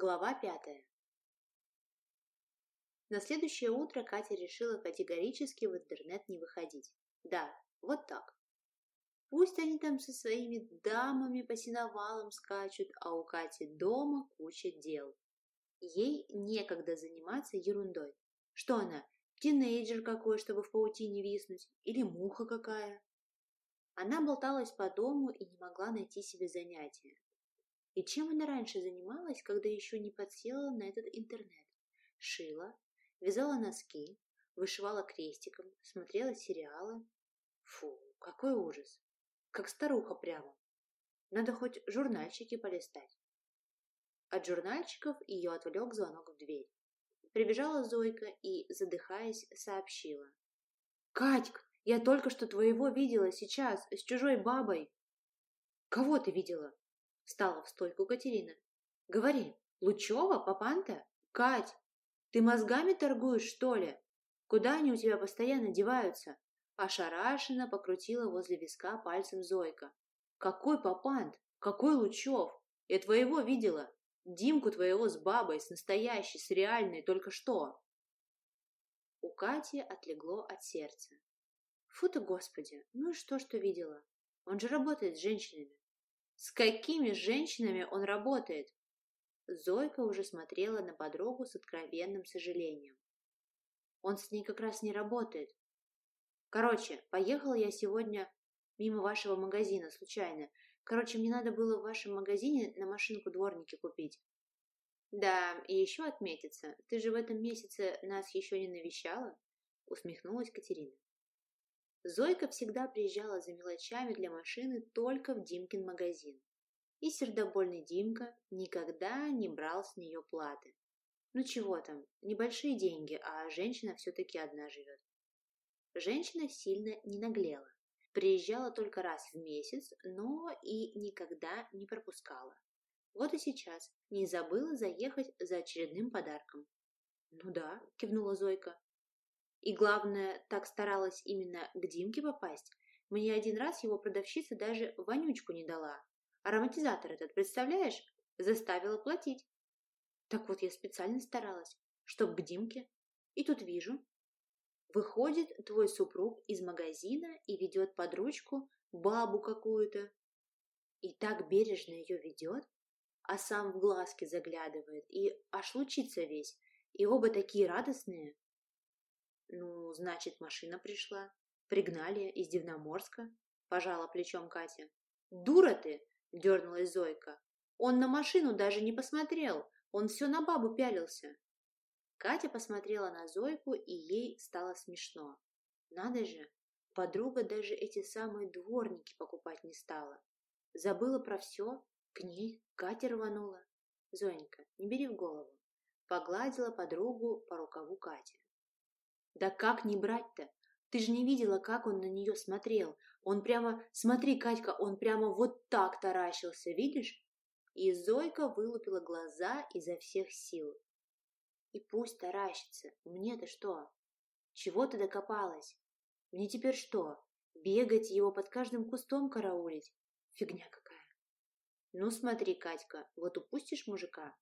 Глава пятая. На следующее утро Катя решила категорически в интернет не выходить. Да, вот так. Пусть они там со своими дамами по сеновалам скачут, а у Кати дома куча дел. Ей некогда заниматься ерундой. Что она, тинейджер какой, чтобы в паутине виснуть? Или муха какая? Она болталась по дому и не могла найти себе занятия. И чем она раньше занималась, когда еще не подсела на этот интернет? Шила, вязала носки, вышивала крестиком, смотрела сериалы. Фу, какой ужас! Как старуха прямо. Надо хоть журнальчики полистать. От журнальчиков ее отвлек звонок в дверь. Прибежала Зойка и, задыхаясь, сообщила. «Катька, я только что твоего видела сейчас с чужой бабой». «Кого ты видела?» Встала в стойку Катерина. «Говори, Лучева, Папанта? Кать, ты мозгами торгуешь, что ли? Куда они у тебя постоянно деваются?» Ошарашенно покрутила возле виска пальцем Зойка. «Какой Папант? Какой Лучев? Я твоего видела. Димку твоего с бабой, с настоящей, с реальной, только что!» У Кати отлегло от сердца. Фу ты, Господи, ну и что, что видела? Он же работает с женщинами. С какими женщинами он работает? Зойка уже смотрела на подругу с откровенным сожалением. Он с ней как раз не работает. Короче, поехала я сегодня мимо вашего магазина случайно. Короче, мне надо было в вашем магазине на машинку дворники купить. Да, и еще отметиться. Ты же в этом месяце нас еще не навещала? Усмехнулась Катерина. Зойка всегда приезжала за мелочами для машины только в Димкин магазин. И сердобольный Димка никогда не брал с нее платы. Ну чего там, небольшие деньги, а женщина все-таки одна живет. Женщина сильно не наглела. Приезжала только раз в месяц, но и никогда не пропускала. Вот и сейчас не забыла заехать за очередным подарком. «Ну да», – кивнула Зойка. И главное, так старалась именно к Димке попасть. Мне один раз его продавщица даже вонючку не дала. Ароматизатор этот, представляешь? Заставила платить. Так вот я специально старалась, чтоб к Димке. И тут вижу. Выходит твой супруг из магазина и ведет под ручку бабу какую-то. И так бережно ее ведет, а сам в глазки заглядывает и аж лучится весь. И оба такие радостные. Ну, значит, машина пришла. Пригнали из Дивноморска. Пожала плечом Катя. Дура ты! Дернулась Зойка. Он на машину даже не посмотрел. Он все на бабу пялился. Катя посмотрела на Зойку, и ей стало смешно. Надо же, подруга даже эти самые дворники покупать не стала. Забыла про все, к ней Катя рванула. Зоенька, не бери в голову. Погладила подругу по рукаву Катя. Да как не брать-то? Ты же не видела, как он на нее смотрел. Он прямо, смотри, Катька, он прямо вот так таращился, видишь? И Зойка вылупила глаза изо всех сил. И пусть таращится, мне-то что? Чего ты докопалась? Мне теперь что, бегать его под каждым кустом караулить? Фигня какая. Ну смотри, Катька, вот упустишь мужика.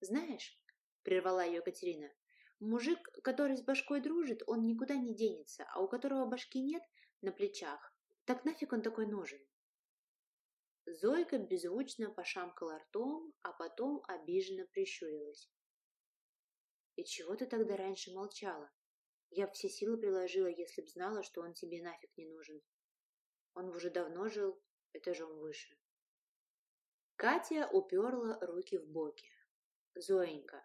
Знаешь, прервала ее Катерина, Мужик, который с башкой дружит, он никуда не денется, а у которого башки нет на плечах. Так нафиг он такой нужен? Зойка беззвучно пошамкала ртом, а потом обиженно прищурилась. «И чего ты тогда раньше молчала? Я все силы приложила, если б знала, что он тебе нафиг не нужен. Он уже давно жил этажом выше». Катя уперла руки в боки. «Зоенька,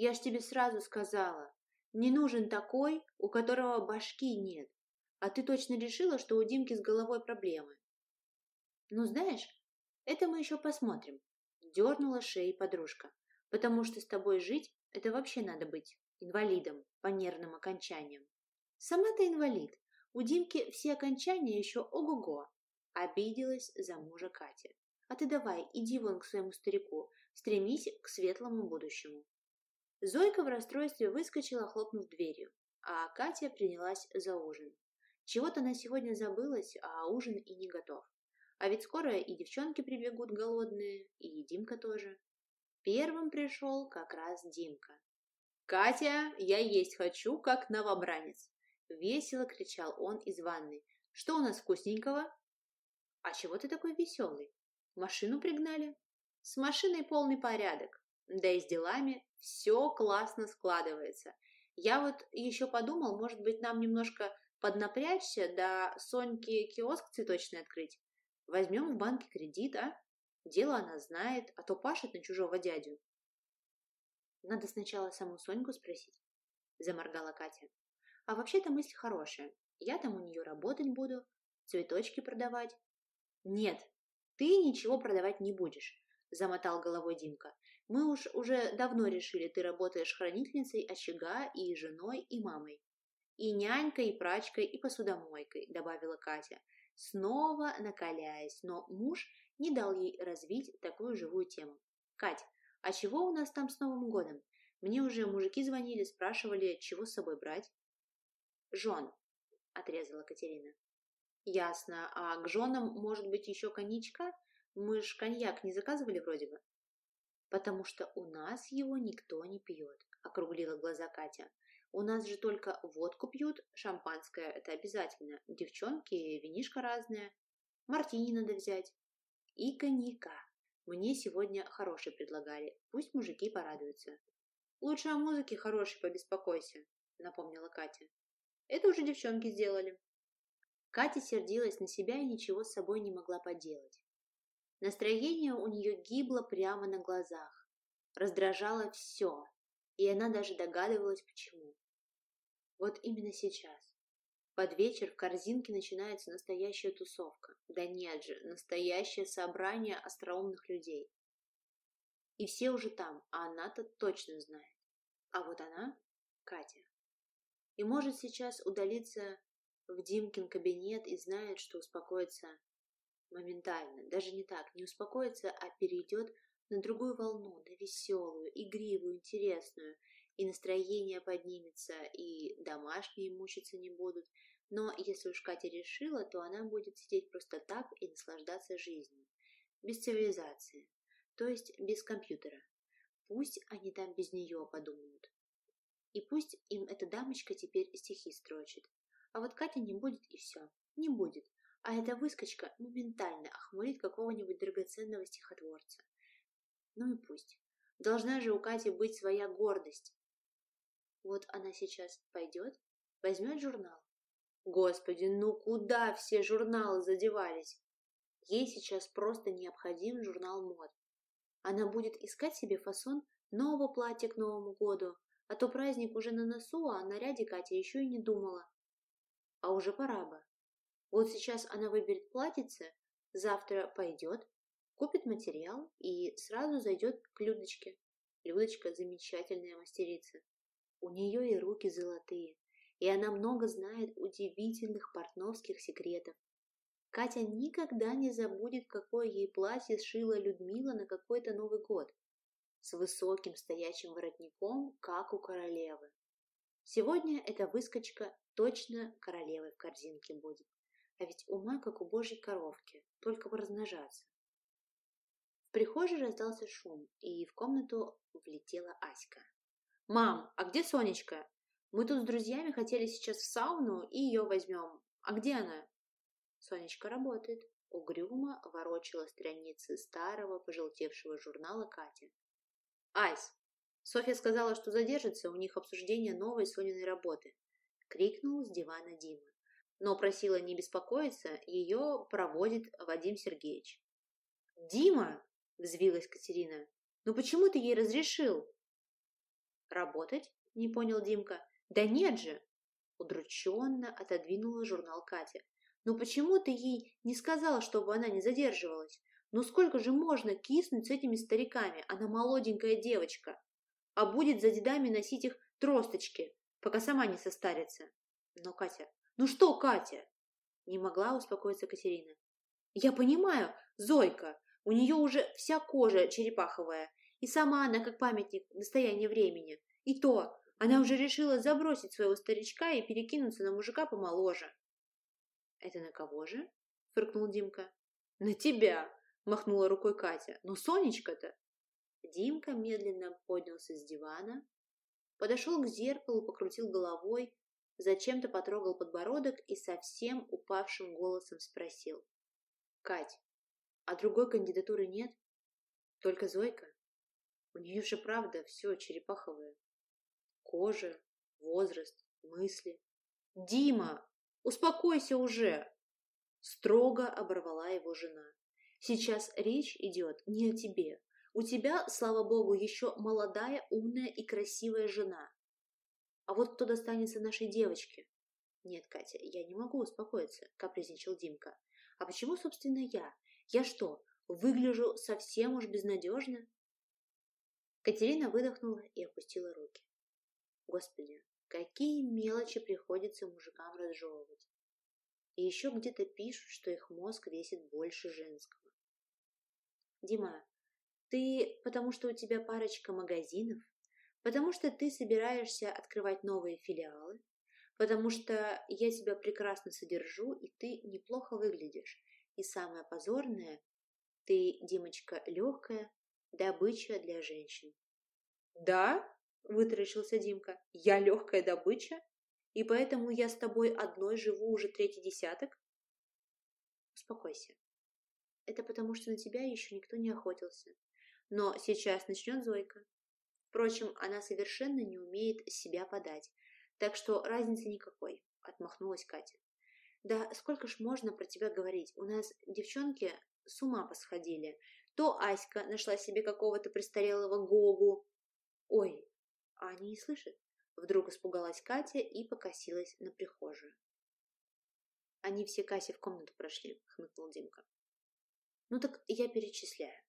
я ж тебе сразу сказала, не нужен такой, у которого башки нет. А ты точно решила, что у Димки с головой проблемы? Ну, знаешь, это мы еще посмотрим. Дернула шеей подружка. Потому что с тобой жить, это вообще надо быть инвалидом по нервным окончаниям. Сама ты инвалид. У Димки все окончания еще ого-го. Обиделась за мужа Катя. А ты давай, иди вон к своему старику, стремись к светлому будущему. Зойка в расстройстве выскочила, хлопнув дверью, а Катя принялась за ужин. Чего-то она сегодня забылась, а ужин и не готов. А ведь скоро и девчонки прибегут голодные, и Димка тоже. Первым пришел как раз Димка. «Катя, я есть хочу, как новобранец!» Весело кричал он из ванной. «Что у нас вкусненького?» «А чего ты такой веселый? Машину пригнали?» «С машиной полный порядок. Да и с делами все классно складывается. Я вот еще подумал, может быть, нам немножко поднапрячься, да Соньке киоск цветочный открыть. Возьмем в банке кредит, а? Дело она знает, а то пашет на чужого дядю. Надо сначала саму Соньку спросить, заморгала Катя. А вообще-то мысль хорошая. Я там у нее работать буду, цветочки продавать. Нет, ты ничего продавать не будешь, замотал головой Димка. Мы уж уже давно решили, ты работаешь хранительницей очага и женой, и мамой. И нянькой, и прачкой, и посудомойкой, добавила Катя, снова накаляясь, но муж не дал ей развить такую живую тему. «Кать, а чего у нас там с Новым годом? Мне уже мужики звонили, спрашивали, чего с собой брать». «Жен», — отрезала Катерина. «Ясно. А к женам, может быть, еще коньячка? Мы ж коньяк не заказывали вроде бы». «Потому что у нас его никто не пьет», — округлила глаза Катя. «У нас же только водку пьют, шампанское — это обязательно, девчонки, винишко разное, мартини надо взять». И коньяка. Мне сегодня хороший предлагали. Пусть мужики порадуются. Лучше о музыке хорошей побеспокойся, напомнила Катя. Это уже девчонки сделали. Катя сердилась на себя и ничего с собой не могла поделать. Настроение у нее гибло прямо на глазах. Раздражало все, и она даже догадывалась, почему. Вот именно сейчас, под вечер в корзинке начинается настоящая тусовка. Да нет же, настоящее собрание остроумных людей. И все уже там, а она-то точно знает. А вот она, Катя. И может сейчас удалиться в Димкин кабинет и знает, что успокоится моментально. Даже не так, не успокоится, а перейдет на другую волну, на веселую, игривую, интересную, и настроение поднимется, и домашние мучиться не будут. Но если уж Катя решила, то она будет сидеть просто так и наслаждаться жизнью. Без цивилизации. То есть без компьютера. Пусть они там без нее подумают. И пусть им эта дамочка теперь стихи строчит. А вот Катя не будет и все. Не будет. А эта выскочка моментально охмурит какого-нибудь драгоценного стихотворца. Ну и пусть. Должна же у Кати быть своя гордость. Вот она сейчас пойдет, возьмет журнал. Господи, ну куда все журналы задевались? Ей сейчас просто необходим журнал мод. Она будет искать себе фасон нового платья к Новому году, а то праздник уже на носу, а о наряде Катя еще и не думала. А уже пора бы. Вот сейчас она выберет платьице, завтра пойдет, купит материал и сразу зайдет к Людочке. Людочка замечательная мастерица. У нее и руки золотые, и она много знает удивительных портновских секретов. Катя никогда не забудет, какое ей платье сшила Людмила на какой-то Новый год, с высоким стоячим воротником, как у королевы. Сегодня эта выскочка точно королевой в корзинке будет, а ведь ума, как у божьей коровки, только бы. В прихожей раздался шум, и в комнату влетела Аська. «Мам, а где Сонечка? Мы тут с друзьями хотели сейчас в сауну и ее возьмем. А где она?» Сонечка работает. Угрюмо ворочала страницы старого, пожелтевшего журнала Катя. «Айс, Софья сказала, что задержится, у них обсуждение новой Сониной работы», — крикнул с дивана Дима. Но просила не беспокоиться, ее проводит Вадим Сергеевич. «Дима!» — взвилась Катерина. «Ну почему ты ей разрешил?» «Работать?» – не понял Димка. «Да нет же!» Удрученно отодвинула журнал Катя. «Ну почему ты ей не сказала, чтобы она не задерживалась? Ну сколько же можно киснуть с этими стариками? Она молоденькая девочка. А будет за дедами носить их тросточки, пока сама не состарится. Но Катя... Ну что, Катя?» Не могла успокоиться Катерина. «Я понимаю, Зойка, у нее уже вся кожа черепаховая, и сама она как памятник достояния времени. И то, она уже решила забросить своего старичка и перекинуться на мужика помоложе. «Это на кого же?» – фыркнул Димка. «На тебя!» – махнула рукой Катя. «Но Сонечка-то...» Димка медленно поднялся с дивана, подошел к зеркалу, покрутил головой, зачем-то потрогал подбородок и совсем упавшим голосом спросил. «Кать, а другой кандидатуры нет? Только Зойка? У нее же правда все черепаховое. Кожа, возраст, мысли. Дима, успокойся уже!» Строго оборвала его жена. «Сейчас речь идет не о тебе. У тебя, слава богу, еще молодая, умная и красивая жена. А вот кто достанется нашей девочке? Нет, Катя, я не могу успокоиться, капризничал Димка. А почему, собственно, я? Я что, выгляжу совсем уж безнадежно? Катерина выдохнула и опустила руки. Господи, какие мелочи приходится мужикам разжевывать. И еще где-то пишут, что их мозг весит больше женского. Дима, ты потому что у тебя парочка магазинов, потому что ты собираешься открывать новые филиалы, потому что я тебя прекрасно содержу, и ты неплохо выглядишь. И самое позорное, ты, Димочка, легкая добыча для женщин. «Да?» – вытаращился Димка. «Я легкая добыча? И поэтому я с тобой одной живу уже третий десяток?» «Успокойся. Это потому, что на тебя еще никто не охотился. Но сейчас начнет Зойка. Впрочем, она совершенно не умеет себя подать, так что разницы никакой, отмахнулась Катя. Да сколько ж можно про тебя говорить? У нас девчонки с ума посходили. То Аська нашла себе какого-то престарелого Гогу. Ой, а они не слышат? Вдруг испугалась Катя и покосилась на прихожую. Они все Касе в комнату прошли, хмыкнул Димка. Ну так я перечисляю.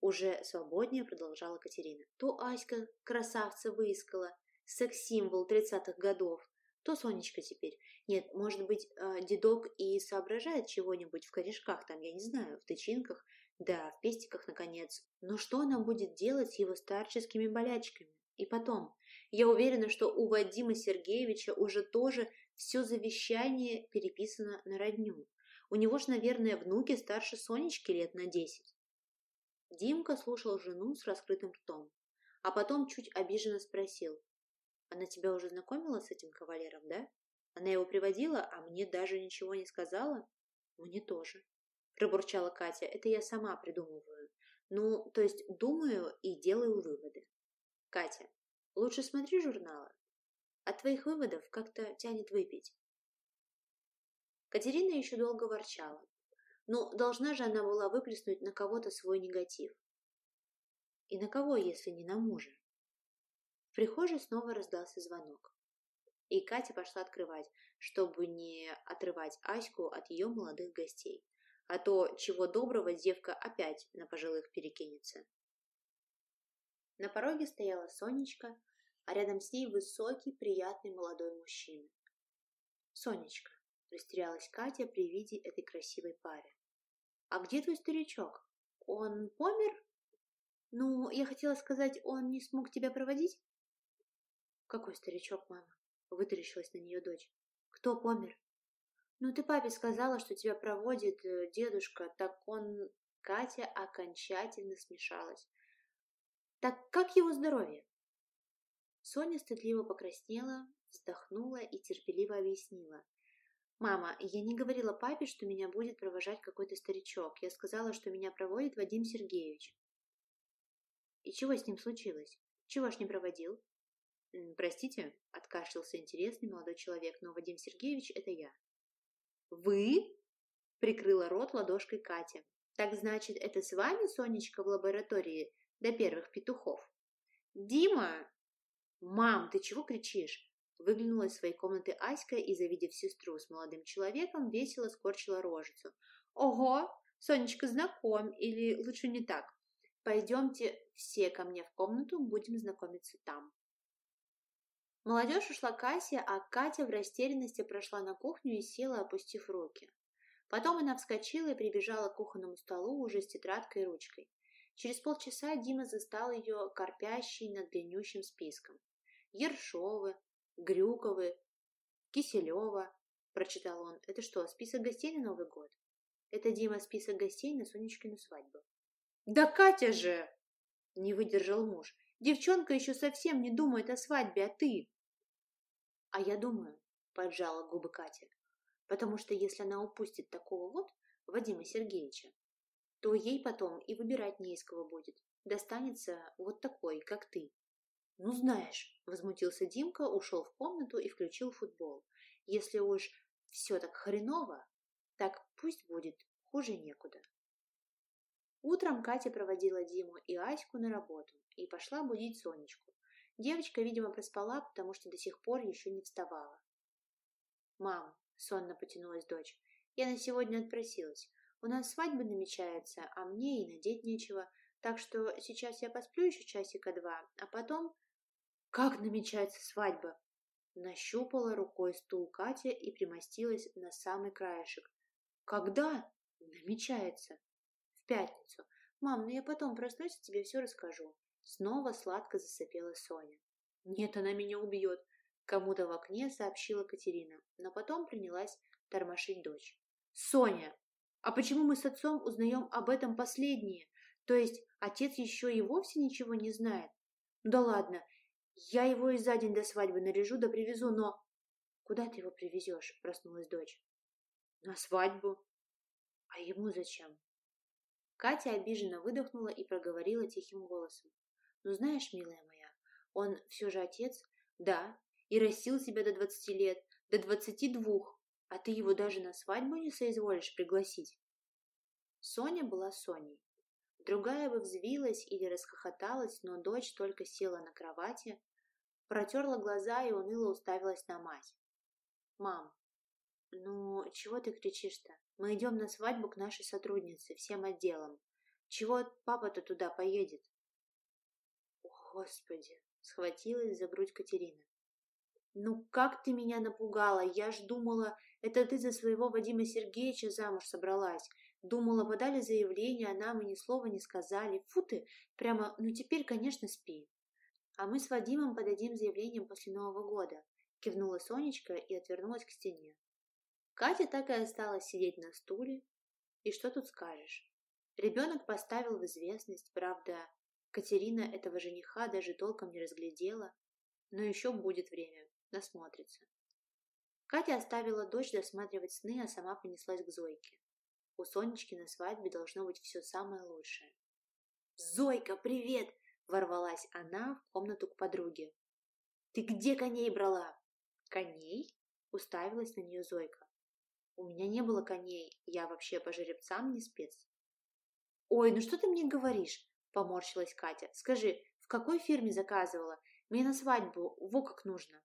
Уже свободнее продолжала Катерина. То Аська красавца выискала, секс-символ тридцатых годов, то Сонечка теперь. Нет, может быть, э, дедок и соображает чего-нибудь в корешках там, я не знаю, в тычинках, да, в пестиках, наконец. Но что она будет делать с его старческими болячками? И потом, я уверена, что у Вадима Сергеевича уже тоже все завещание переписано на родню. У него же, наверное, внуки старше Сонечки лет на десять. Димка слушал жену с раскрытым ртом, а потом чуть обиженно спросил. «Она тебя уже знакомила с этим кавалером, да? Она его приводила, а мне даже ничего не сказала?» «Мне тоже», – пробурчала Катя. «Это я сама придумываю. Ну, то есть думаю и делаю выводы». «Катя, лучше смотри журналы. От твоих выводов как-то тянет выпить». Катерина еще долго ворчала, ну, должна же она была выплеснуть на кого-то свой негатив. И на кого, если не на мужа? В прихожей снова раздался звонок. И Катя пошла открывать, чтобы не отрывать Аську от ее молодых гостей. А то, чего доброго, девка опять на пожилых перекинется. На пороге стояла Сонечка, а рядом с ней высокий, приятный молодой мужчина. «Сонечка», – растерялась Катя при виде этой красивой пары. «А где твой старичок? Он помер?» «Ну, я хотела сказать, он не смог тебя проводить?» «Какой старичок, мама?» — вытаращилась на нее дочь. «Кто помер?» «Ну, ты папе сказала, что тебя проводит э, дедушка, так он...» Катя окончательно смешалась. «Так как его здоровье?» Соня стыдливо покраснела, вздохнула и терпеливо объяснила. «Мама, я не говорила папе, что меня будет провожать какой-то старичок. Я сказала, что меня проводит Вадим Сергеевич». «И чего с ним случилось? Чего ж не проводил?» «Простите», — откашлялся интересный молодой человек, но Вадим Сергеевич — это я. «Вы?» — прикрыла рот ладошкой Катя. «Так значит, это с вами Сонечка в лаборатории до первых петухов?» «Дима!» «Мам, ты чего кричишь? Выглянула из своей комнаты Аська и, завидев сестру с молодым человеком, весело скорчила рожицу. «Ого! Сонечка, знаком, или лучше не так? Пойдемте все ко мне в комнату, будем знакомиться там». Молодежь ушла к Асе, а Катя в растерянности прошла на кухню и села, опустив руки. Потом она вскочила и прибежала к кухонному столу уже с тетрадкой и ручкой. Через полчаса Дима застал ее корпящей над длиннющим списком. Ершовы, Грюковы, Киселева, прочитал он. Это что, список гостей на Новый год? Это, Дима, список гостей на Сонечкину свадьбу. Да Катя же! Не выдержал муж. Девчонка еще совсем не думает о свадьбе, а ты? А я думаю, поджала губы Катя, потому что если она упустит такого вот Вадима Сергеевича, то ей потом и выбирать не из кого будет. Достанется вот такой, как ты. Ну, знаешь, возмутился Димка, ушел в комнату и включил футбол. Если уж все так хреново, так пусть будет, хуже некуда. Утром Катя проводила Диму и Аську на работу и пошла будить Сонечку. Девочка, видимо, проспала, потому что до сих пор еще не вставала. «Мам», — сонно потянулась дочь, — «я на сегодня отпросилась. У нас свадьба намечается, а мне и надеть нечего, так что сейчас я посплю еще часика два, а потом...» «Как намечается свадьба?» Нащупала рукой стул Катя и примостилась на самый краешек. «Когда?» «Намечается» пятницу. Мам, ну я потом проснусь и тебе все расскажу. Снова сладко засопела Соня. Нет, она меня убьет. Кому-то в окне сообщила Катерина, но потом принялась тормошить дочь. Соня, а почему мы с отцом узнаем об этом последнее? То есть отец еще и вовсе ничего не знает? Да ладно, я его и за день до свадьбы наряжу да привезу, но... Куда ты его привезешь? Проснулась дочь. На свадьбу. А ему зачем? Катя обиженно выдохнула и проговорила тихим голосом. «Ну знаешь, милая моя, он все же отец, да, и растил себя до двадцати лет, до двадцати двух, а ты его даже на свадьбу не соизволишь пригласить». Соня была Соней. Другая бы взвилась или расхохоталась, но дочь только села на кровати, протерла глаза и уныло уставилась на мать. «Мам, ну чего ты кричишь-то? Мы идем на свадьбу к нашей сотруднице, всем отделам. Чего папа-то туда поедет? О, Господи! Схватилась за грудь Катерина. Ну как ты меня напугала! Я ж думала, это ты за своего Вадима Сергеевича замуж собралась. Думала, подали заявление, а нам и ни слова не сказали. Фу ты! Прямо, ну теперь, конечно, спи. А мы с Вадимом подадим заявление после Нового года. Кивнула Сонечка и отвернулась к стене. Катя так и осталась сидеть на стуле. И что тут скажешь? Ребенок поставил в известность, правда, Катерина этого жениха даже толком не разглядела, но еще будет время, насмотрится. Катя оставила дочь досматривать сны, а сама понеслась к Зойке. У Сонечки на свадьбе должно быть все самое лучшее. «Зойка, привет!» – ворвалась она в комнату к подруге. «Ты где коней брала?» «Коней?» – уставилась на нее Зойка. У меня не было коней, я вообще по жеребцам не спец. Ой, ну что ты мне говоришь? Поморщилась Катя. Скажи, в какой фирме заказывала? Мне на свадьбу, во как нужно.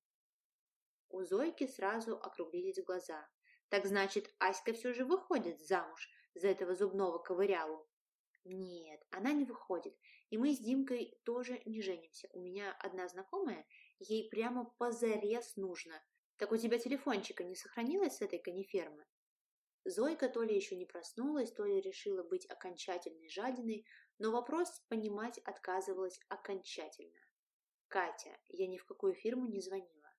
У Зойки сразу округлились глаза. Так значит, Аська все же выходит замуж за этого зубного ковырялу? Нет, она не выходит. И мы с Димкой тоже не женимся. У меня одна знакомая, ей прямо позарез нужно. Так у тебя телефончика не сохранилось с этой канифермы? Зойка то ли еще не проснулась, то ли решила быть окончательной жадиной, но вопрос понимать отказывалась окончательно. «Катя, я ни в какую фирму не звонила.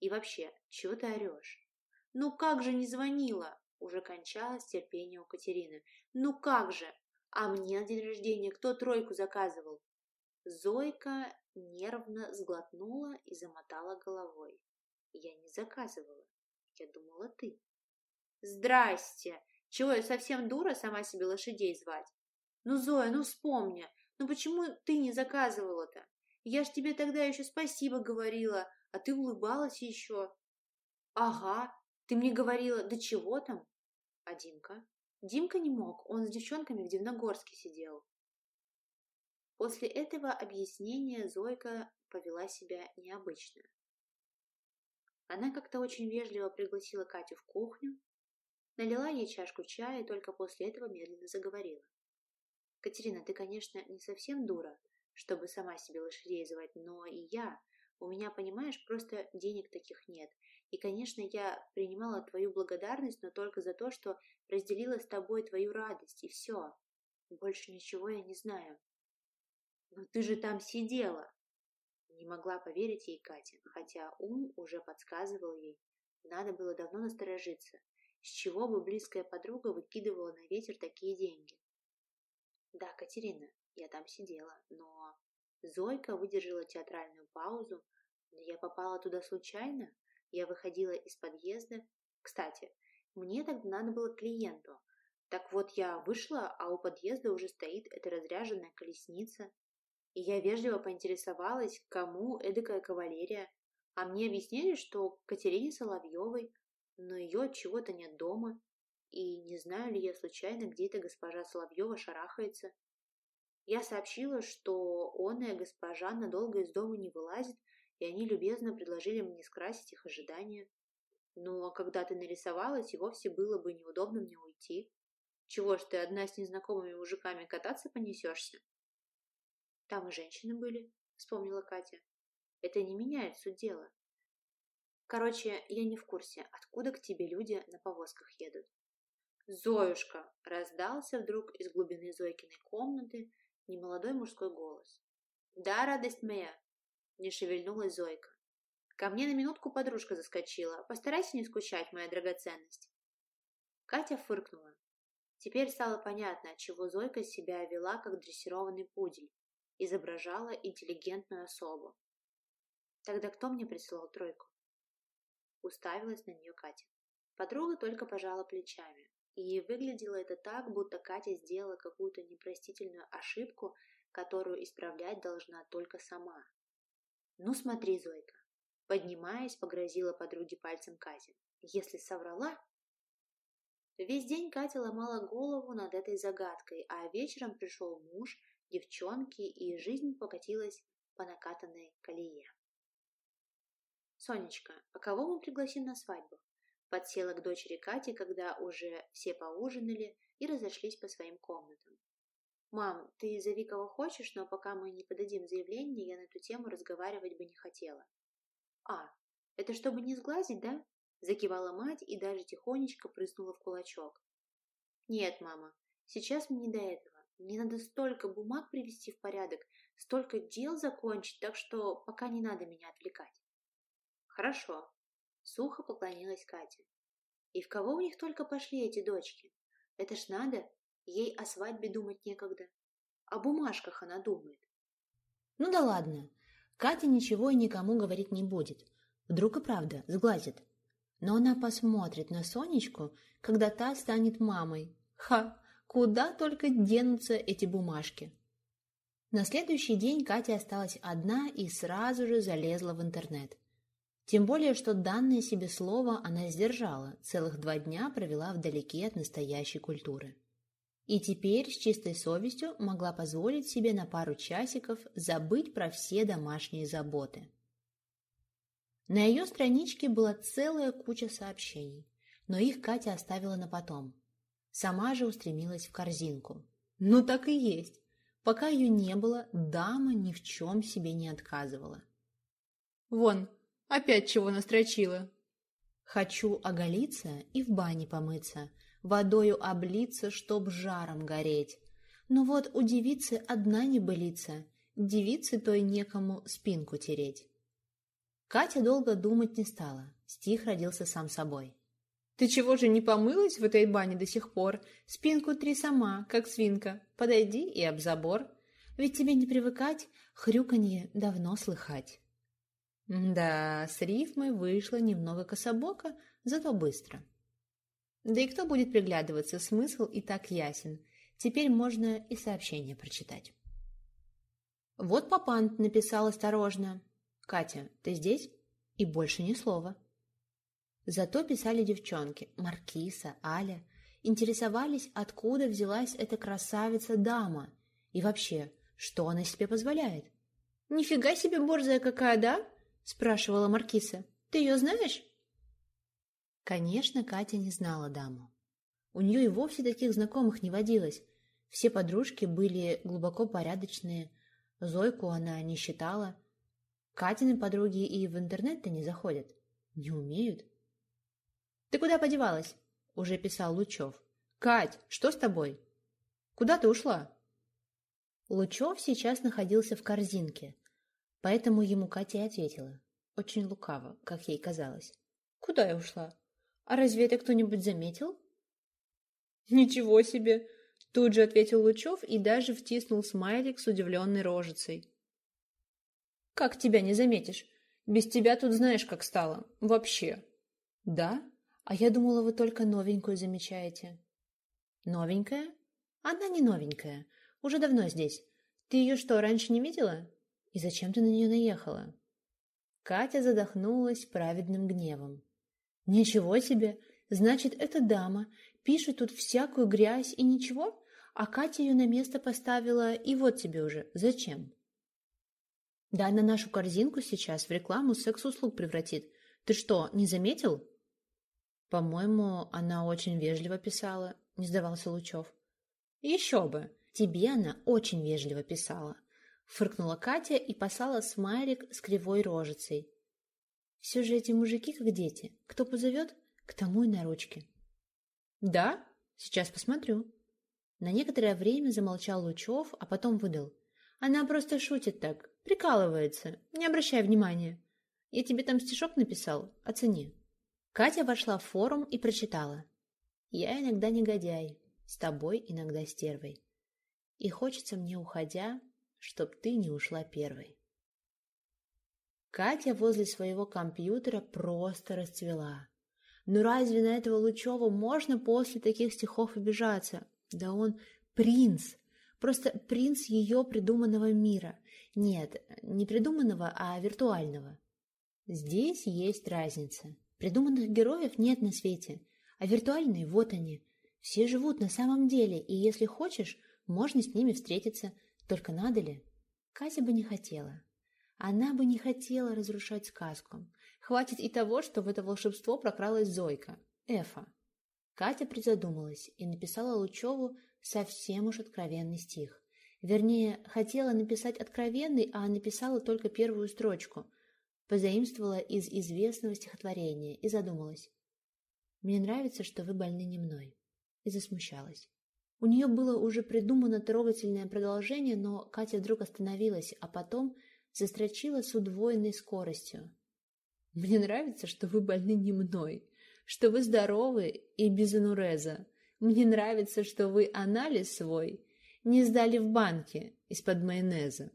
И вообще, чего ты орешь?» «Ну как же не звонила?» Уже кончалось терпение у Катерины. «Ну как же? А мне на день рождения кто тройку заказывал?» Зойка нервно сглотнула и замотала головой. Я не заказывала. Я думала, ты. Здрасте! Чего я совсем дура сама себе лошадей звать? Ну, Зоя, ну вспомни, ну почему ты не заказывала-то? Я ж тебе тогда еще спасибо говорила, а ты улыбалась еще. Ага, ты мне говорила, да чего там? А Димка? Не мог, он с девчонками в Дивногорске сидел. После этого объяснения Зойка повела себя необычно. Она как-то очень вежливо пригласила Катю в кухню, налила ей чашку чая и только после этого медленно заговорила. «Катерина, ты, конечно, не совсем дура, чтобы сама себе лошадей звать, но и я. У меня, понимаешь, просто денег таких нет. И, конечно, я принимала твою благодарность, но только за то, что разделила с тобой твою радость, и все. Больше ничего я не знаю». «Но ты же там сидела!» Не могла поверить ей Катя, хотя ум уже подсказывал ей, надо было давно насторожиться, с чего бы близкая подруга выкидывала на ветер такие деньги. Да, Катерина, я там сидела, но... Зойка выдержала театральную паузу, но я попала туда случайно. Я выходила из подъезда. Кстати, мне тогда надо было клиенту. Так вот, я вышла, а у подъезда уже стоит эта разряженная колесница. И я вежливо поинтересовалась, кому эдакая кавалерия. А мне объяснили, что Катерине Соловьевой, но ее от чего-то нет дома. И не знаю ли я случайно, где эта госпожа Соловьева шарахается. Я сообщила, что он и госпожа надолго из дома не вылазит, и они любезно предложили мне скрасить их ожидания. Ну, а когда ты нарисовалась, и вовсе было бы неудобно мне уйти. Чего ж ты одна с незнакомыми мужиками кататься понесешься? Там и женщины были, вспомнила Катя. Это не меняет суть дела. Короче, я не в курсе, откуда к тебе люди на повозках едут. «Зоюшка!» – раздался вдруг из глубины Зойкиной комнаты немолодой мужской голос. «Да, радость моя!» – не шевельнулась Зойка. «Ко мне на минутку подружка заскочила. Постарайся не скучать, моя драгоценность!» Катя фыркнула. Теперь стало понятно, отчего Зойка себя вела, как дрессированный пудель, изображала интеллигентную особу. Тогда кто мне прислал тройку? Уставилась на нее Катя. Подруга только пожала плечами. И выглядело это так, будто Катя сделала какую-то непростительную ошибку, которую исправлять должна только сама. «Ну смотри, Зойка!» Поднимаясь, погрозила подруге пальцем Катя. «Если соврала...» Весь день Катя ломала голову над этой загадкой, а вечером пришел муж, девчонки, и жизнь покатилась по накатанной колее. «Сонечка, а кого мы пригласим на свадьбу?» Подсела к дочери Кати, когда уже все поужинали и разошлись по своим комнатам. «Мам, ты зови кого хочешь, но пока мы не подадим заявление, я на эту тему разговаривать бы не хотела». «А, это чтобы не сглазить, да?» Закивала мать и даже тихонечко прыснула в кулачок. «Нет, мама, сейчас мне не до этого. Мне надо столько бумаг привести в порядок, столько дел закончить, так что пока не надо меня отвлекать». «Хорошо», Сухо поклонилась Катя. И в кого у них только пошли эти дочки? Это ж надо, ей о свадьбе думать некогда. О бумажках она думает. Ну да ладно, Катя ничего и никому говорить не будет. Вдруг и правда сглазит. Но она посмотрит на Сонечку, когда та станет мамой. Ха! Куда только денутся эти бумажки? На следующий день Катя осталась одна и сразу же залезла в интернет. Тем более, что данное себе слово она сдержала, целых два дня провела вдалеке от настоящей культуры. И теперь с чистой совестью могла позволить себе на пару часиков забыть про все домашние заботы. На ее страничке была целая куча сообщений, но их Катя оставила на потом. Сама же устремилась в корзинку. Ну так и есть. Пока ее не было, дама ни в чем себе не отказывала. «Вон, Опять чего настрочила? Хочу оголиться и в бане помыться, водою облиться, чтоб жаром гореть. Но вот у девицы одна небылица, девице той некому спинку тереть. Катя долго думать не стала, стих родился сам собой. «Ты чего же не помылась в этой бане до сих пор? Спинку три сама, как свинка. Подойди и об забор. Ведь тебе не привыкать, хрюканье давно слыхать». Да, с рифмой вышло немного кособоко, зато быстро. Да и кто будет приглядываться, смысл и так ясен. Теперь можно и сообщение прочитать. Вот Папант написал осторожно. «Катя, ты здесь?» И больше ни слова. Зато писали девчонки, Маркиса, Аля, интересовались, откуда взялась эта красавица-дама и вообще, что она себе позволяет. «Нифига себе борзая какая, да?» – спрашивала Маркиса. «Ты ее знаешь?» Конечно, Катя не знала даму. У нее и вовсе таких знакомых не водилось. Все подружки были глубоко порядочные. Зойку она не считала. Катины подруги и в интернет-то не заходят. Не умеют. «Ты куда подевалась?» – уже писал Лучев. «Кать, что с тобой? Куда ты ушла?» Лучев сейчас находился в корзинке, Поэтому ему Катя ответила. Очень лукаво, как ей казалось. «Куда я ушла? А разве это кто-нибудь заметил?» «Ничего себе! Тут же ответил Лучев и даже втиснул смайлик с удивленной рожицей. «Как тебя не заметишь? Без тебя тут знаешь, как стало. Вообще». «Да? А я думала, вы только новенькую замечаете». «Новенькая? Она не новенькая. Уже давно здесь. Ты ее что, раньше не видела? И зачем ты на нее наехала?» Катя задохнулась праведным гневом. «Ничего себе! Значит, эта дама пишет тут всякую грязь и ничего, а Катя ее на место поставила, и вот тебе уже. Зачем?» «Да она нашу корзинку сейчас в рекламу секс-услуг превратит. Ты что, не заметил?» «По-моему, она очень вежливо писала», — не сдавался Лучев. «Еще бы! Тебе она очень вежливо писала. Фыркнула Катя и послала смайлик с кривой рожицей. Все же эти мужики как дети. Кто позовет, к тому и на ручке. Да? Сейчас посмотрю. На некоторое время замолчал Лучев, а потом выдал. Она просто шутит так, прикалывается. Не обращай внимания. Я тебе там стишок написал, оцени. Катя вошла в форум и прочитала. Я иногда негодяй, с тобой иногда стервой. И хочется мне, уходя, чтоб ты не ушла первой. Катя возле своего компьютера просто расцвела. Ну разве на этого Лучева можно после таких стихов обижаться? Да он принц, просто принц ее придуманного мира. Нет, не придуманного, а виртуального. Здесь есть разница. Придуманных героев нет на свете, а виртуальные вот они. Все живут на самом деле, и если хочешь, можно с ними встретиться – только надо ли? Катя бы не хотела. Она бы не хотела разрушать сказку. Хватит и того, что в это волшебство прокралась Зойка, Эфа. Катя призадумалась и написала Лучеву совсем уж откровенный стих. Вернее, хотела написать откровенный, а написала только первую строчку. Позаимствовала из известного стихотворения и задумалась. «Мне нравится, что вы больны не мной». И засмущалась. У нее было уже придумано трогательное продолжение, но Катя вдруг остановилась, а потом застрочила с удвоенной скоростью. «Мне нравится, что вы больны не мной, что вы здоровы и без ануреза. Мне нравится, что вы анализ свой не сдали в банке из-под майонеза».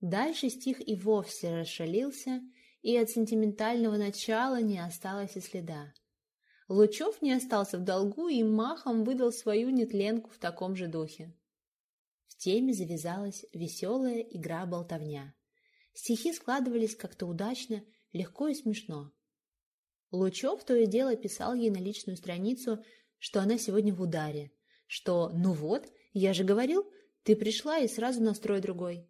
Дальше стих и вовсе расшалился, и от сентиментального начала не осталось и следа. Лучев не остался в долгу и махом выдал свою нетленку в таком же духе. В теме завязалась веселая игра-болтовня. Стихи складывались как-то удачно, легко и смешно. Лучев то и дело писал ей на личную страницу, что она сегодня в ударе, что «ну вот, я же говорил, ты пришла и сразу настрой другой».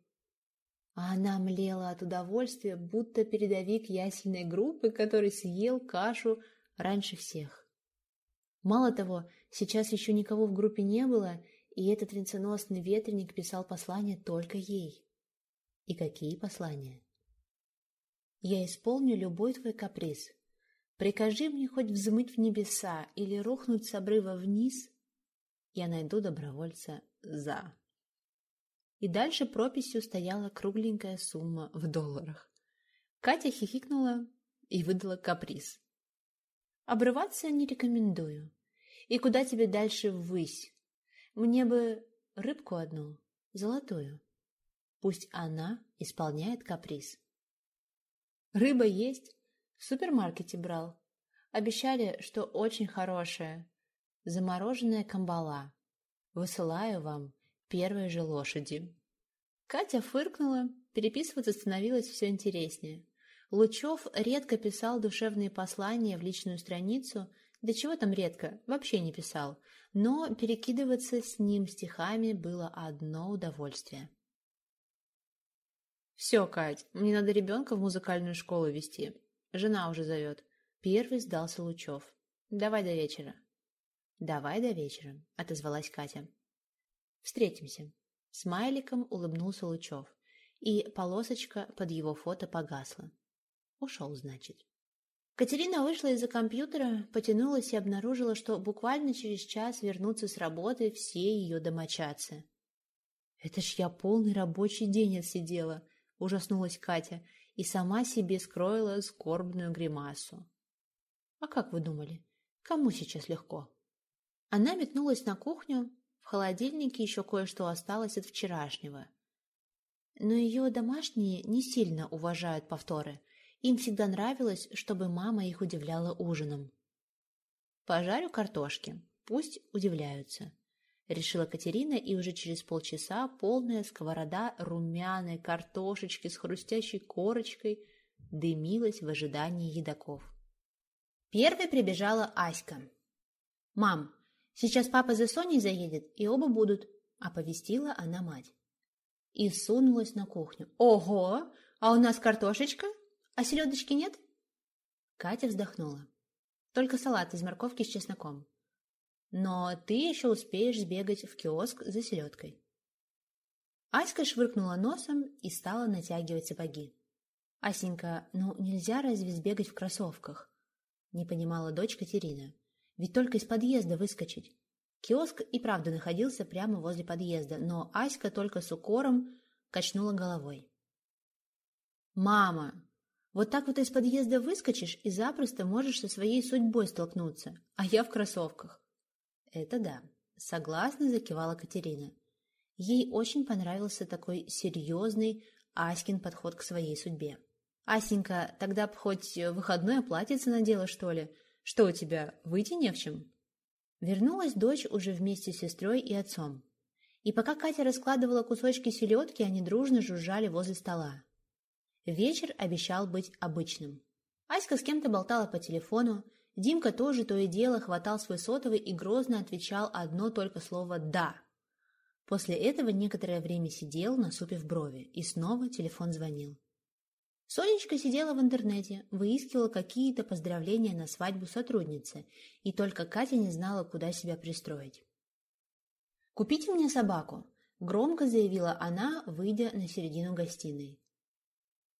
А она млела от удовольствия, будто передовик ясельной группы, который съел кашу раньше всех. Мало того, сейчас еще никого в группе не было, и этот венценосный ветреник писал послания только ей. И какие послания? Я исполню любой твой каприз. Прикажи мне хоть взмыть в небеса или рухнуть с обрыва вниз, я найду добровольца за. И дальше прописью стояла кругленькая сумма в долларах. Катя хихикнула и выдала каприз. Обрываться не рекомендую. И куда тебе дальше ввысь? Мне бы рыбку одну, золотую. Пусть она исполняет каприз. Рыба есть. В супермаркете брал. Обещали, что очень хорошая. Замороженная камбала. Высылаю вам первые же лошади. Катя фыркнула, переписываться становилось все интереснее. Лучев редко писал душевные послания в личную страницу, да чего там редко, вообще не писал, но перекидываться с ним стихами было одно удовольствие. «Все, Кать, мне надо ребенка в музыкальную школу вести. Жена уже зовет». Первый сдался Лучев. «Давай до вечера». «Давай до вечера», — отозвалась Катя. «Встретимся». Смайликом улыбнулся Лучев, и полосочка под его фото погасла. Ушел, значит. Катерина вышла из-за компьютера, потянулась и обнаружила, что буквально через час вернутся с работы все ее домочадцы. «Это ж я полный рабочий день отсидела», — ужаснулась Катя и сама себе скроила скорбную гримасу. «А как вы думали, кому сейчас легко?» Она метнулась на кухню, В холодильнике еще кое-что осталось от вчерашнего. Но ее домашние не сильно уважают повторы. Им всегда нравилось, чтобы мама их удивляла ужином. «Пожарю картошки. Пусть удивляются», — решила Катерина, и уже через полчаса полная сковорода румяной картошечки с хрустящей корочкой дымилась в ожидании едоков. Первой прибежала Аська. «Мам, сейчас папа за Соней заедет, и оба будут», — оповестила она мать. И сунулась на кухню. «Ого! А у нас картошечка? А селедочки нет?» Катя вздохнула. «Только салат из морковки с чесноком. Но ты еще успеешь сбегать в киоск за селедкой». Аська швыркнула носом и стала натягивать сапоги. «Асенька, ну нельзя разве сбегать в кроссовках?» Не понимала дочь Катерина. Ведь только из подъезда выскочить. Киоск и правда находился прямо возле подъезда, но Аська только с укором качнула головой. «Мама, вот так вот из подъезда выскочишь и запросто можешь со своей судьбой столкнуться, а я в кроссовках». «Это да», — согласно закивала Катерина. Ей очень понравился такой серьезный Аськин подход к своей судьбе. «Асенька, тогда б хоть выходное платьице надела, что ли? Что у тебя, выйти не в чем?» Вернулась дочь уже вместе с сестрой и отцом. И пока Катя раскладывала кусочки селедки, они дружно жужжали возле стола. Вечер обещал быть обычным. Аська с кем-то болтала по телефону, Димка тоже то и дело хватал свой сотовый и грозно отвечал одно только слово «да». После этого некоторое время сидел, насупив брови, и снова телефон звонил. Сонечка сидела в интернете, выискивала какие-то поздравления на свадьбу сотрудницы, и только Катя не знала, куда себя пристроить. «Купите мне собаку», — громко заявила она, выйдя на середину гостиной.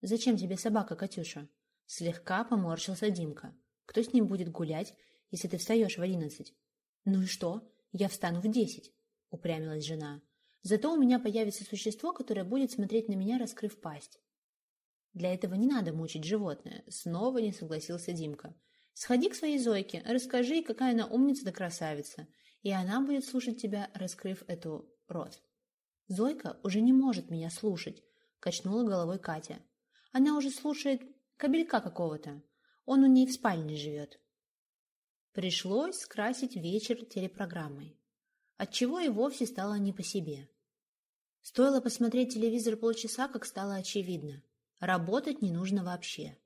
«Зачем тебе собака, Катюша?» Слегка поморщился Димка. «Кто с ним будет гулять, если ты встаешь в одиннадцать?» «Ну и что? Я встану в десять», — упрямилась жена. «Зато у меня появится существо, которое будет смотреть на меня, раскрыв пасть. Для этого не надо мучить животное. Снова не согласился Димка. Сходи к своей Зойке, расскажи, какая она умница да красавица, и она будет слушать тебя, раскрыв эту рот. Зойка уже не может меня слушать, качнула головой Катя. Она уже слушает кабелька какого-то. Он у ней в спальне живет. Пришлось скрасить вечер телепрограммой, отчего и вовсе стало не по себе. Стоило посмотреть телевизор полчаса, как стало очевидно. Работать не нужно вообще.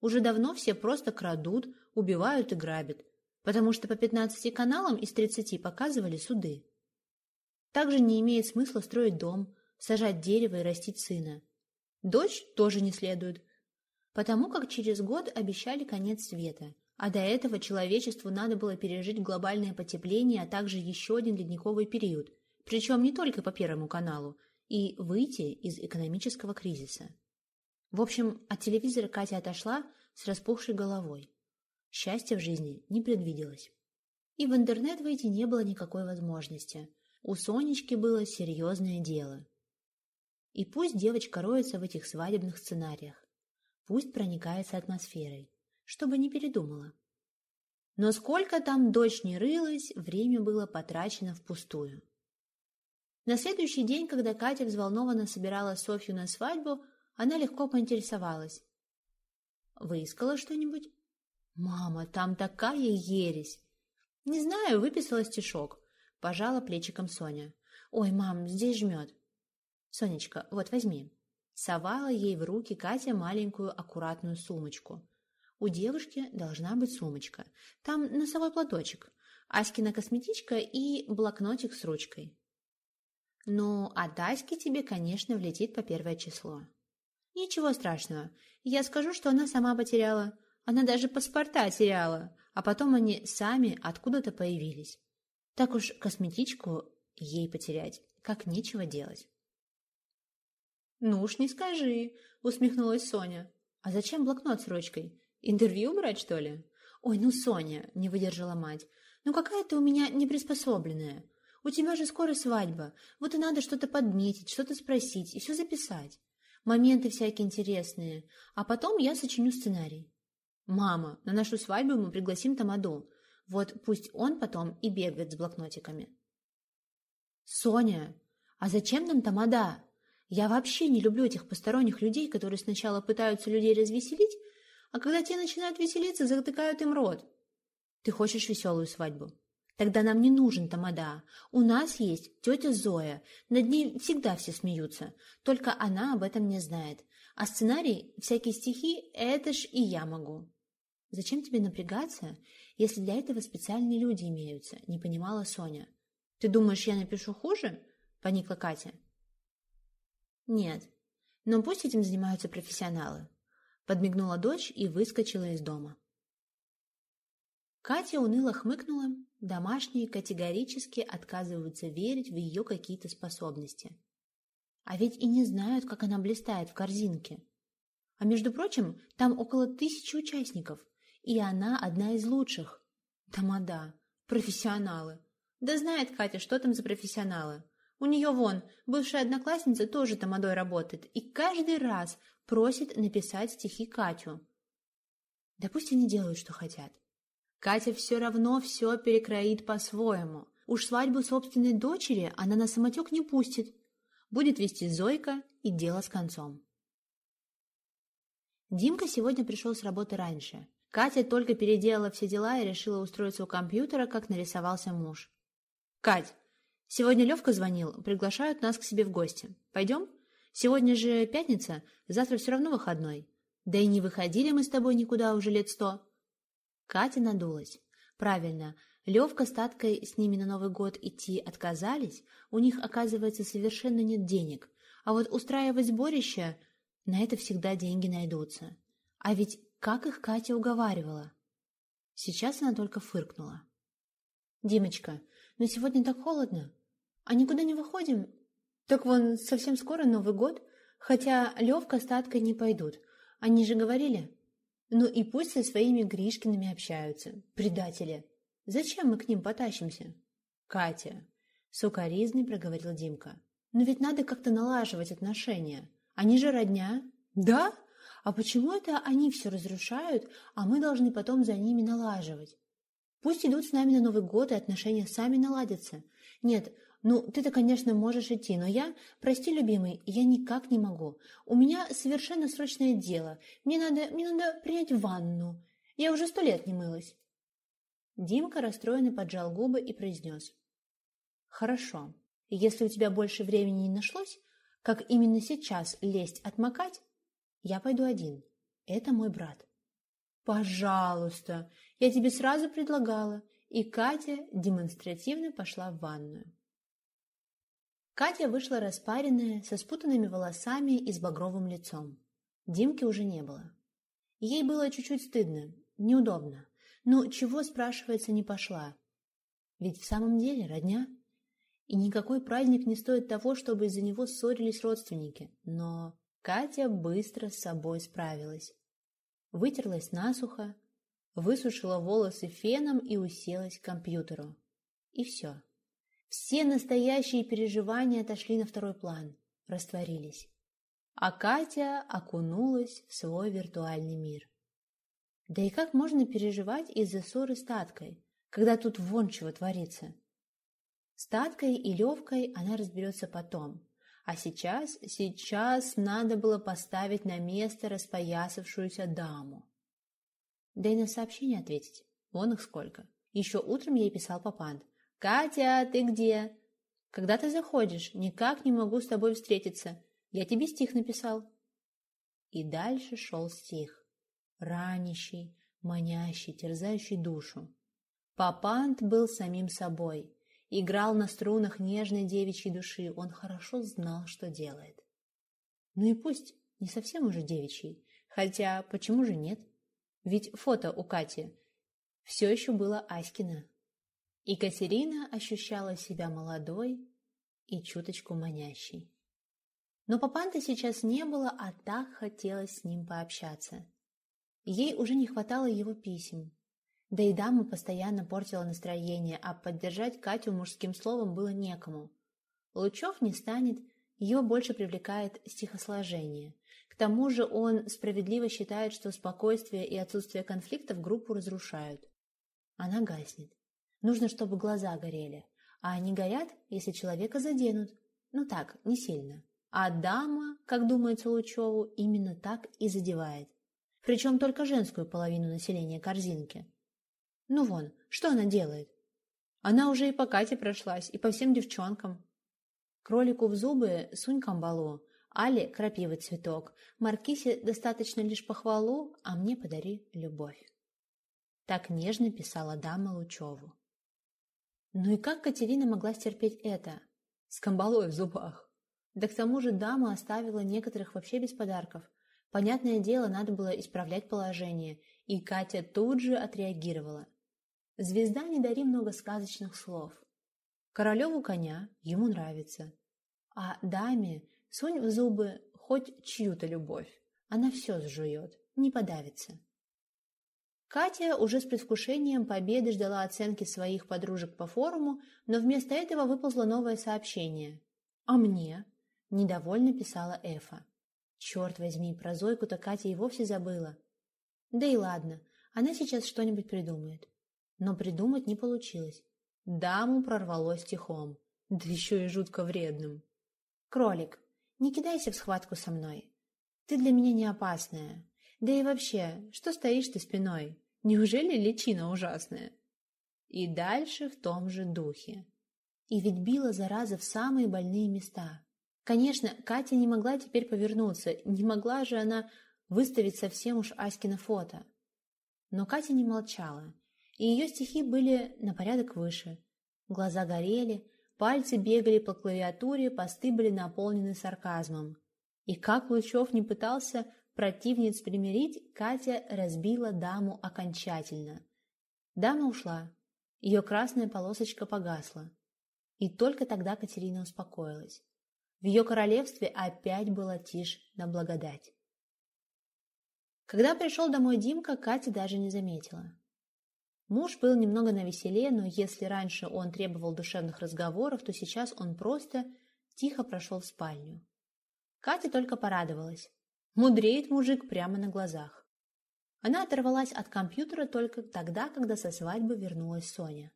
Уже давно все просто крадут, убивают и грабят, потому что по 15 каналам из 30 показывали суды. Также не имеет смысла строить дом, сажать дерево и растить сына. Дочь тоже не следует, потому как через год обещали конец света, а до этого человечеству надо было пережить глобальное потепление, а также еще один ледниковый период, причем не только по Первому каналу, и выйти из экономического кризиса. В общем, от телевизора Катя отошла с распухшей головой. Счастья в жизни не предвиделось. И в интернет выйти не было никакой возможности. У Сонечки было серьезное дело. И пусть девочка роется в этих свадебных сценариях, пусть проникается атмосферой, чтобы не передумала. Но сколько там дочь не рылась, время было потрачено впустую. На следующий день, когда Катя взволнованно собирала Софью на свадьбу, она легко поинтересовалась. «Выискала что-нибудь?» «Мама, там такая ересь!» «Не знаю, выписала стишок», — пожала плечиком Соня. «Ой, мам, здесь жмет». «Сонечка, вот возьми». Совала ей в руки Катя маленькую аккуратную сумочку. У девушки должна быть сумочка. Там носовой платочек, Аськина косметичка и блокнотик с ручкой. Ну, от Аськи тебе, конечно, влетит по первое число. Ничего страшного. Я скажу, что она сама потеряла. Она даже паспорта теряла, а потом они сами откуда-то появились. Так уж косметичку ей потерять, как нечего делать. «Ну уж не скажи», — усмехнулась Соня. «А зачем блокнот с ручкой? Интервью брать, что ли?» «Ой, ну, Соня», — не выдержала мать, — «ну какая ты у меня неприспособленная. У тебя же скоро свадьба, вот и надо что-то подметить, что-то спросить и все записать моменты всякие интересные, а потом я сочиню сценарий. Мама, на нашу свадьбу мы пригласим Тамаду. Вот пусть он потом и бегает с блокнотиками. Соня, а зачем нам тамада? Я вообще не люблю этих посторонних людей, которые сначала пытаются людей развеселить, а когда те начинают веселиться, затыкают им рот. Ты хочешь веселую свадьбу? Тогда нам не нужен тамада. У нас есть тетя Зоя. Над ней всегда все смеются. Только она об этом не знает. А сценарий, всякие стихи – это ж и я могу. Зачем тебе напрягаться, если для этого специальные люди имеются? Не понимала Соня. Ты думаешь, я напишу хуже? Поникла Катя. Нет, но пусть этим занимаются профессионалы. Подмигнула дочь и выскочила из дома. Катя уныло хмыкнула, домашние категорически отказываются верить в ее какие-то способности. А ведь и не знают, как она блистает в корзинке. А между прочим, там около тысячи участников, и она одна из лучших. Тамада, профессионалы. Да знает Катя, что там за профессионалы. У нее вон, бывшая одноклассница тоже тамадой работает, и каждый раз просит написать стихи Катю. Да пусть они делают, что хотят. Катя все равно все перекроит по-своему. Уж свадьбу собственной дочери она на самотек не пустит. Будет вести Зойка и дело с концом. Димка сегодня пришел с работы раньше. Катя только переделала все дела и решила устроиться у компьютера, как нарисовался муж. «Кать, сегодня Левка звонил, приглашают нас к себе в гости. Пойдем? Сегодня же пятница, завтра все равно выходной. Да и не выходили мы с тобой никуда уже лет сто». Катя надулась. Правильно, Левка с Таткой с ними на Новый год идти отказались, у них, оказывается, совершенно нет денег. А вот устраивать сборище, на это всегда деньги найдутся. А ведь как их Катя уговаривала? Сейчас она только фыркнула. «Димочка, но сегодня так холодно. А никуда не выходим? Так вон, совсем скоро Новый год. Хотя Левка с Таткой не пойдут. Они же говорили, ну и пусть со своими Гришкиными общаются, предатели. Зачем мы к ним потащимся? Катя, сукоризный проговорил Димка. Но ведь надо как-то налаживать отношения. Они же родня. Да? А почему это они все разрушают, а мы должны потом за ними налаживать? Пусть идут с нами на Новый год, и отношения сами наладятся. Нет, «Ну, ты-то, конечно, можешь идти, но я, прости, любимый, я никак не могу. У меня совершенно срочное дело. Мне надо, мне надо принять ванну. Я уже сто лет не мылась». Димка расстроенно поджал губы и произнес. «Хорошо. Если у тебя больше времени не нашлось, как именно сейчас лезть отмокать, я пойду один. Это мой брат». «Пожалуйста, я тебе сразу предлагала». И Катя демонстративно пошла в ванную. Катя вышла распаренная, со спутанными волосами и с багровым лицом. Димки уже не было. Ей было чуть-чуть стыдно, неудобно. Но чего, спрашивается, не пошла? Ведь в самом деле родня. И никакой праздник не стоит того, чтобы из-за него ссорились родственники. Но Катя быстро с собой справилась. Вытерлась насухо, высушила волосы феном и уселась к компьютеру. И все. Все настоящие переживания отошли на второй план, растворились. А Катя окунулась в свой виртуальный мир. Да и как можно переживать из-за ссоры с Таткой, когда тут вон чего творится? С Таткой и Левкой она разберется потом. А сейчас, сейчас надо было поставить на место распоясавшуюся даму. Да и на сообщение ответить. Вон их сколько. Еще утром ей писал Папант. «Катя, ты где?» «Когда ты заходишь? Никак не могу с тобой встретиться. Я тебе стих написал». И дальше шел стих. Ранящий, манящий, терзающий душу. Папант был самим собой. Играл на струнах нежной девичьей души. Он хорошо знал, что делает. Ну и пусть не совсем уже девичий. Хотя, почему же нет? Ведь фото у Кати все еще было Аськина. И Катерина ощущала себя молодой и чуточку манящей. Но папанта сейчас не было, а так хотелось с ним пообщаться. Ей уже не хватало его писем. Да и дама постоянно портила настроение, а поддержать Катю мужским словом было некому. Лучев не станет, его больше привлекает стихосложение. К тому же он справедливо считает, что спокойствие и отсутствие конфликтов группу разрушают. Она гаснет. Нужно, чтобы глаза горели. А они горят, если человека заденут. Ну так, не сильно. А дама, как думается Лучеву, именно так и задевает. Причем только женскую половину населения корзинки. Ну вон, что она делает? Она уже и по Кате прошлась, и по всем девчонкам. Кролику в зубы сунь камбалу, Але крапивый цветок, Маркисе достаточно лишь похвалу, а мне подари любовь. Так нежно писала дама Лучеву. Ну и как Катерина могла стерпеть это? С камбалой в зубах. Да к тому же дама оставила некоторых вообще без подарков. Понятное дело, надо было исправлять положение, и Катя тут же отреагировала. Звезда не дари много сказочных слов. Королеву коня ему нравится. А даме сунь в зубы хоть чью-то любовь. Она все сжует, не подавится. Катя уже с предвкушением победы ждала оценки своих подружек по форуму, но вместо этого выползло новое сообщение. «А мне?» – недовольно писала Эфа. Черт возьми, про Зойку-то Катя и вовсе забыла. Да и ладно, она сейчас что-нибудь придумает. Но придумать не получилось. Даму прорвалось тихом, да еще и жутко вредным. «Кролик, не кидайся в схватку со мной. Ты для меня не опасная. Да и вообще, что стоишь ты спиной? Неужели личина ужасная?» И дальше в том же духе. И ведь била зараза в самые больные места. Конечно, Катя не могла теперь повернуться, не могла же она выставить совсем уж Аськино фото. Но Катя не молчала, и ее стихи были на порядок выше. Глаза горели, пальцы бегали по клавиатуре, посты были наполнены сарказмом. И как Лучев не пытался противниц примирить, Катя разбила даму окончательно. Дама ушла, ее красная полосочка погасла. И только тогда Катерина успокоилась. В ее королевстве опять была тишь на благодать. Когда пришел домой Димка, Катя даже не заметила. Муж был немного навеселее, но если раньше он требовал душевных разговоров, то сейчас он просто тихо прошел в спальню. Катя только порадовалась. Мудреет мужик прямо на глазах. Она оторвалась от компьютера только тогда, когда со свадьбы вернулась Соня.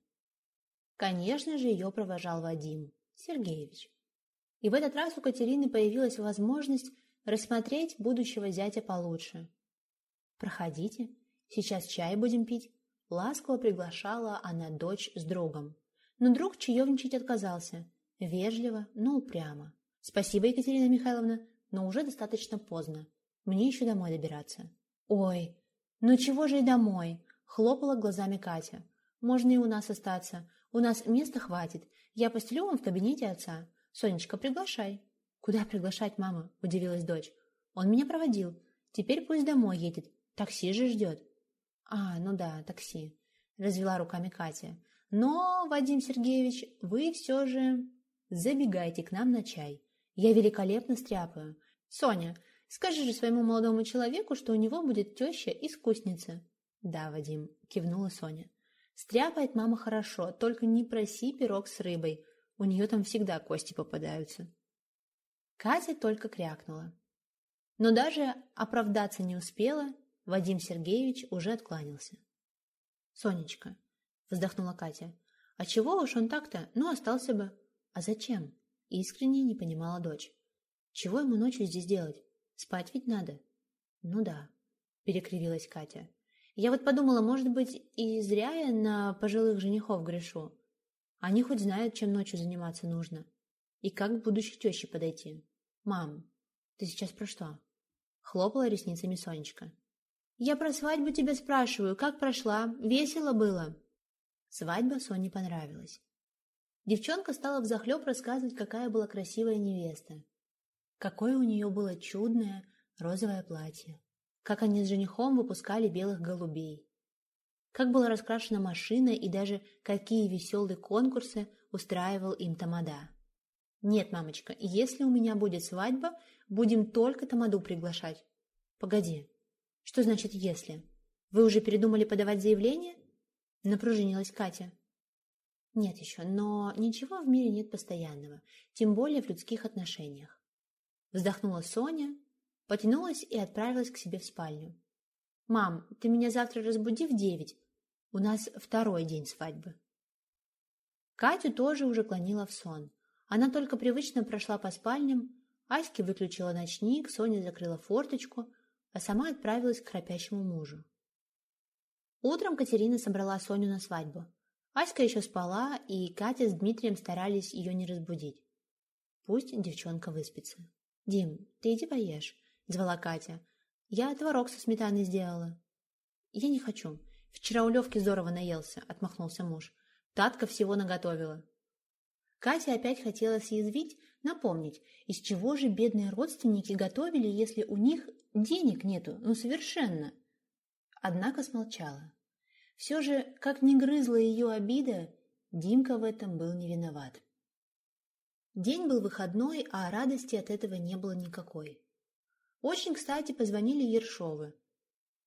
Конечно же, ее провожал Вадим Сергеевич. И в этот раз у Катерины появилась возможность рассмотреть будущего зятя получше. «Проходите, сейчас чай будем пить», — ласково приглашала она дочь с другом. Но друг чаевничать отказался. Вежливо, но упрямо. «Спасибо, Екатерина Михайловна, но уже достаточно поздно. Мне еще домой добираться». «Ой, ну чего же и домой?» — хлопала глазами Катя. «Можно и у нас остаться. У нас места хватит. Я постелю вам в кабинете отца. «Сонечка, приглашай». «Куда приглашать, мама?» – удивилась дочь. «Он меня проводил. Теперь пусть домой едет. Такси же ждет». «А, ну да, такси», – развела руками Катя. «Но, Вадим Сергеевич, вы все же забегайте к нам на чай. Я великолепно стряпаю. Соня, скажи же своему молодому человеку, что у него будет теща-искусница». «Да, Вадим», – кивнула Соня. «Стряпает мама хорошо, только не проси пирог с рыбой. У нее там всегда кости попадаются. Катя только крякнула. Но даже оправдаться не успела, Вадим Сергеевич уже откланялся. «Сонечка», — вздохнула Катя, — «а чего уж он так-то? Ну, остался бы». «А зачем?» — искренне не понимала дочь. «Чего ему ночью здесь делать? Спать ведь надо». «Ну да», — перекривилась Катя. «Я вот подумала, может быть, и зря я на пожилых женихов грешу. Они хоть знают, чем ночью заниматься нужно. И как к будущей теще подойти. «Мам, ты сейчас про что?» Хлопала ресницами Сонечка. «Я про свадьбу тебя спрашиваю. Как прошла? Весело было?» Свадьба Соне понравилась. Девчонка стала взахлеб рассказывать, какая была красивая невеста. Какое у нее было чудное розовое платье. Как они с женихом выпускали белых голубей как была раскрашена машина и даже какие веселые конкурсы устраивал им Тамада. «Нет, мамочка, если у меня будет свадьба, будем только Тамаду приглашать». «Погоди, что значит «если»? Вы уже передумали подавать заявление?» Напружинилась Катя. «Нет еще, но ничего в мире нет постоянного, тем более в людских отношениях». Вздохнула Соня, потянулась и отправилась к себе в спальню. «Мам, ты меня завтра разбуди в девять, у нас второй день свадьбы. Катю тоже уже клонила в сон. Она только привычно прошла по спальням, Аське выключила ночник, Соня закрыла форточку, а сама отправилась к храпящему мужу. Утром Катерина собрала Соню на свадьбу. Аська еще спала, и Катя с Дмитрием старались ее не разбудить. Пусть девчонка выспится. «Дим, ты иди поешь», — звала Катя. «Я творог со сметаной сделала». «Я не хочу. Вчера у Левки здорово наелся», — отмахнулся муж. «Татка всего наготовила». Катя опять хотела съязвить, напомнить, из чего же бедные родственники готовили, если у них денег нету, ну совершенно. Однако смолчала. Все же, как не грызла ее обида, Димка в этом был не виноват. День был выходной, а радости от этого не было никакой. Очень кстати позвонили Ершовы.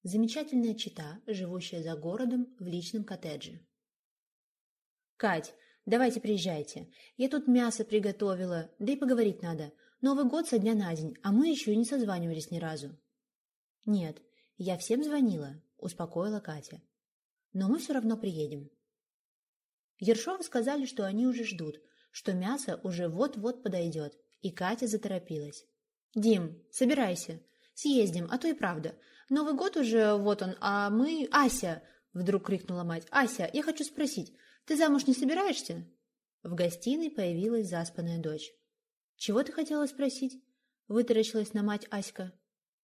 Замечательная чита, живущая за городом в личном коттедже. «Кать, давайте приезжайте. Я тут мясо приготовила, да и поговорить надо. Новый год со дня на день, а мы еще и не созванивались ни разу». «Нет, я всем звонила», — успокоила Катя. «Но мы все равно приедем». Ершовы сказали, что они уже ждут, что мясо уже вот-вот подойдет, и Катя заторопилась. «Дим, собирайся. Съездим, а то и правда. Новый год уже вот он, а мы... Ася!» — вдруг крикнула мать. «Ася, я хочу спросить, ты замуж не собираешься?» В гостиной появилась заспанная дочь. «Чего ты хотела спросить?» — вытаращилась на мать Аська.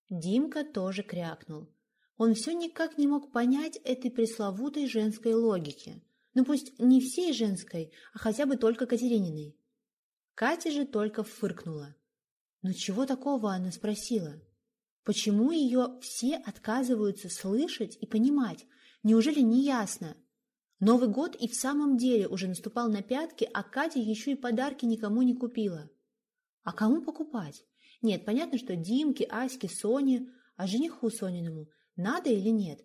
Димка тоже крякнул. Он все никак не мог понять этой пресловутой женской логики. Ну пусть не всей женской, а хотя бы только Катерининой. Катя же только фыркнула. Но чего такого она спросила? Почему ее все отказываются слышать и понимать? Неужели не ясно? Новый год и в самом деле уже наступал на пятки, а Катя еще и подарки никому не купила. А кому покупать? Нет, понятно, что Димке, Аське, Соне, а жениху Сониному надо или нет?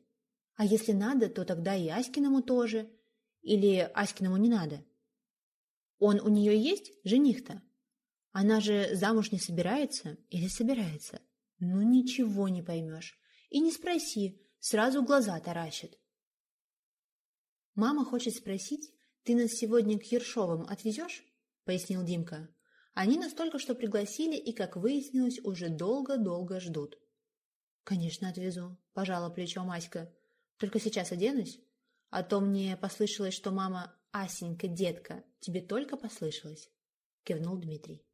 А если надо, то тогда и Аськиному тоже – или Аськиному не надо? Он у нее есть, жених-то? Она же замуж не собирается или собирается? Ну, ничего не поймешь. И не спроси, сразу глаза таращит. Мама хочет спросить, ты нас сегодня к Ершовым отвезешь? Пояснил Димка. Они нас только что пригласили и, как выяснилось, уже долго-долго ждут. Конечно, отвезу, пожала плечом Аська. Только сейчас оденусь. А то мне послышалось, что мама «Асенька, детка, тебе только послышалось», — кивнул Дмитрий.